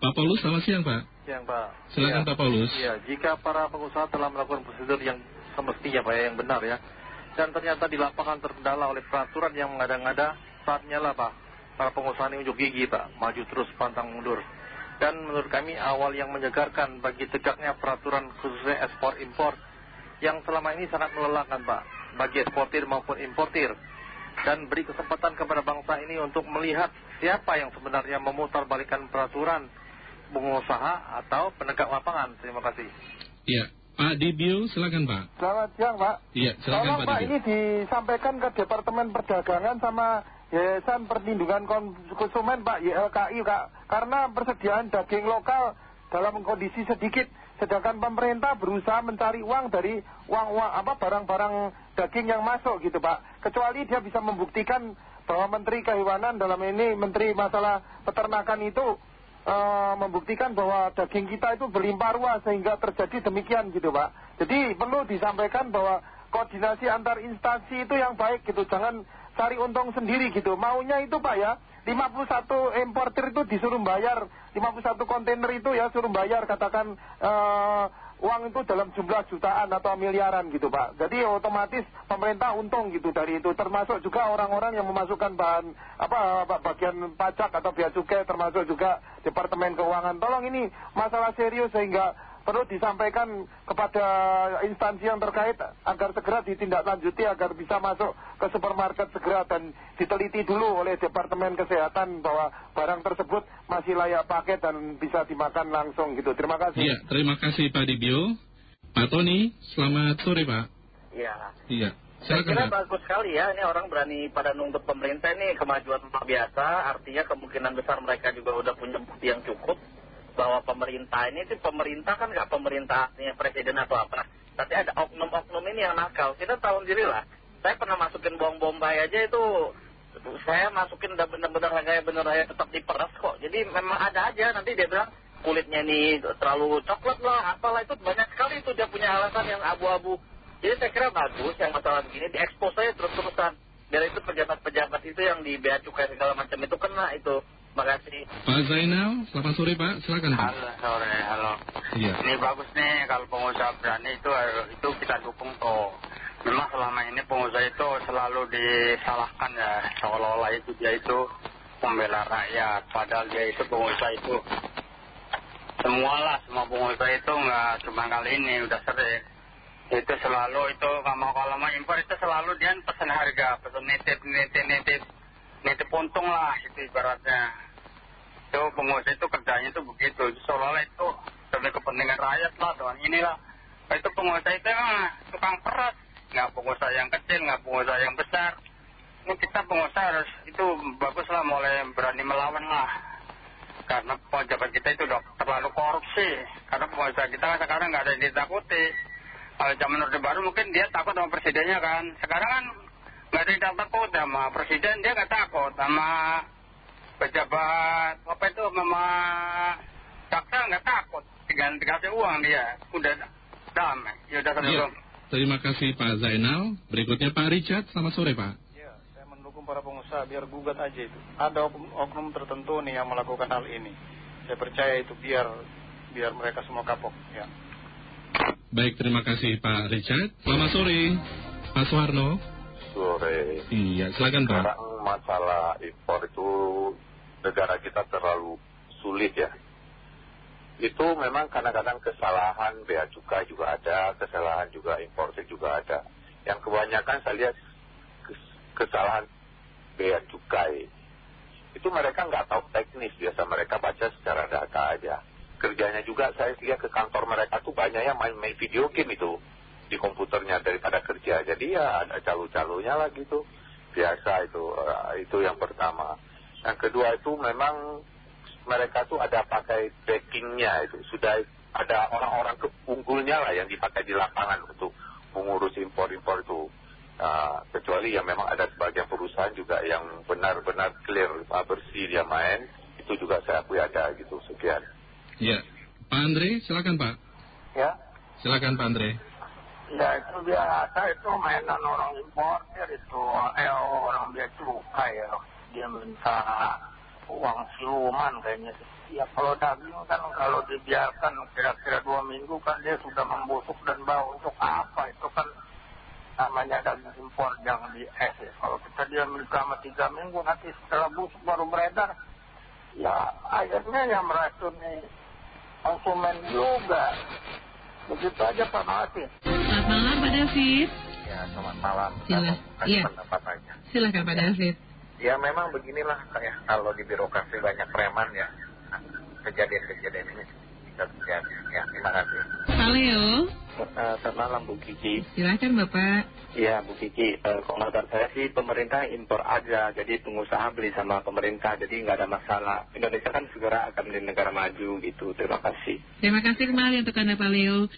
Pak Paulus, selamat siang Pak. Siang Pak. Silakan Ya. Pak Paulus. Iya, jika para pengusaha telah melakukan prosedur yang semestinya Pak ya, yang benar ya, dan ternyata di lapangan terkendala oleh peraturan yang mengada-ngada, saatnya lah Pak, para pengusaha ini unjuk gigi Pak, maju terus pantang mundur. Dan menurut kami awal yang menyegarkan bagi tegaknya peraturan khususnya ekspor impor yang selama ini sangat melelahkan Pak, bagi eksportir maupun importir. Dan beri kesempatan kepada bangsa ini untuk melihat siapa yang sebenarnya memutarbalikan peraturan pengusaha atau penegak lapangan. Terima kasih. Iya, Pak Dibio, silakan Pak. Selamat siang Pak. Iya, silakan Tolong Pak Pak Dibio. ini disampaikan ke Departemen Perdagangan sama Yayasan Perlindungan Konsumen Pak YLKI Kak. Karena persediaan daging lokal dalam kondisi sedikit. Sedangkan pemerintah berusaha mencari uang dari uang-uang apa barang-barang daging yang masuk gitu Pak. Kecuali dia bisa membuktikan bahwa Menteri Kehewanan dalam ini Menteri Masalah Peternakan itu eh, membuktikan bahwa daging kita itu berlimpah ruah sehingga terjadi demikian gitu Pak. Jadi perlu disampaikan bahwa koordinasi antar instansi itu yang baik gitu. Jangan cari untung sendiri gitu. Maunya itu Pak ya, 51 importer itu disuruh bayar, 51 kontainer itu ya suruh bayar katakan eh, uang itu dalam jumlah jutaan atau miliaran gitu Pak. Jadi otomatis pemerintah untung gitu dari itu. Termasuk juga orang-orang yang memasukkan bahan apa, bagian pajak atau bea cukai termasuk juga Departemen Keuangan. Tolong ini masalah serius sehingga perlu disampaikan kepada instansi yang terkait agar segera ditindaklanjuti agar bisa masuk ke supermarket segera dan diteliti dulu oleh Departemen Kesehatan bahwa barang tersebut masih layak pakai dan bisa dimakan langsung gitu. Terima kasih. Iya, terima kasih Pak Dibio. Pak Tony, selamat sore Pak. Iya. Iya, Saya kira bagus sekali ya, ini orang berani pada nuntut pemerintah ini kemajuan luar biasa, artinya kemungkinan besar mereka juga udah punya bukti yang cukup bahwa pemerintah ini itu pemerintah kan nggak pemerintah artinya presiden atau apa, tapi ada oknum-oknum ini yang nakal. Kita tahu sendiri lah, saya pernah masukin bawang bombay aja itu, saya masukin bener-bener harganya bener aja tetap diperas kok. Jadi memang ada aja nanti dia bilang kulitnya ini terlalu coklat lah, apalah itu banyak sekali itu dia punya alasan yang abu-abu. Jadi saya kira bagus yang masalah begini diekspos saja terus-terusan. Biar itu pejabat-pejabat itu yang di bea cukai segala macam itu kena itu. Makasih. Pak Zainal, selamat sore Pak. Silakan Pak. Halo sore, halo. Iya. Ini bagus nih kalau pengusaha berani itu itu kita dukung tuh. Memang selama ini pengusaha itu selalu disalahkan ya, seolah-olah itu dia itu membela rakyat. Padahal dia itu pengusaha itu semualah semua pengusaha itu nggak cuma kali ini udah sering. Itu selalu itu mau kalau mau impor itu selalu dia pesen harga, pesen nitip, nitip, nitip, nitip untung lah itu ibaratnya itu pengusaha itu kerjanya itu begitu. Seolah-olah itu demi kepentingan rakyat lah doang inilah. Nah, itu pengusaha itu emang tukang peras. Nggak pengusaha yang kecil nggak pengusaha yang besar. Ini kita pengusaha harus itu bagus lah mulai berani melawan lah. Karena pejabat kita itu udah terlalu korupsi. Karena pengusaha kita kan sekarang nggak ada yang ditakuti. Kalau zaman orde baru mungkin dia takut sama presidennya kan. Sekarang kan nggak ada yang takut sama presiden dia nggak takut sama pejabat apa itu mama jaksa nggak takut tinggal dikasih uang dia udah damai ya udah Iya. Terima kasih Pak Zainal. Berikutnya Pak Richard, selamat sore Pak. Ya, saya mendukung para pengusaha biar gugat aja itu. Ada oknum, oknum tertentu nih yang melakukan hal ini. Saya percaya itu biar biar mereka semua kapok. Ya. Baik, terima kasih Pak Richard. Selamat sore, Pak Soeharno. sore. Iya, silakan Pak. Sekarang masalah impor itu negara kita terlalu sulit ya. Itu memang kadang-kadang kesalahan bea cukai juga ada, kesalahan juga importer juga ada. Yang kebanyakan saya lihat kes- kesalahan bea cukai. Itu mereka nggak tahu teknis, biasa mereka baca secara data aja. Kerjanya juga saya lihat ke kantor mereka tuh banyak yang main, main video game itu di komputernya daripada kerja. Jadi ya ada calo-calonya lah gitu. Biasa itu, eh, itu yang pertama. Yang kedua itu memang mereka tuh ada pakai backingnya itu. Sudah ada orang-orang keunggulnya lah yang dipakai di lapangan untuk mengurus impor-impor itu. Nah, kecuali yang memang ada sebagian perusahaan juga yang benar-benar clear, ah, bersih dia main. Itu juga saya akui ada gitu. Sekian. Iya. Pak Andre, silakan Pak. ya Silakan Pak Andre. ya itu biasa itu mainan orang importer itu eh orang bea cukai ya dia minta uang siluman kayaknya Ya kalau daging kan kalau dibiarkan kira-kira dua minggu kan dia sudah membusuk dan bau untuk apa itu kan namanya daging impor jangan di es ya. Kalau kita diam selama tiga minggu nanti setelah busuk baru beredar ya akhirnya yang meracuni konsumen juga. Begitu aja Pak Makasih. Selamat malam Pak David. Ya, selamat malam. Sila. Kasih Iya. pendapat aja. Silakan Pak David. Ya memang beginilah kayak kalau di birokrasi banyak preman ya. Kejadian-kejadian ini bisa terjadi. Ya, terima kasih. Pak Leo. Selamat malam Bu Kiki. Silakan Bapak. Iya Bu Kiki, eh, komentar saya sih pemerintah impor aja, jadi pengusaha beli sama pemerintah, jadi nggak ada masalah. Indonesia kan segera akan menjadi negara maju gitu. Terima kasih. Terima kasih kembali untuk Anda Pak Leo.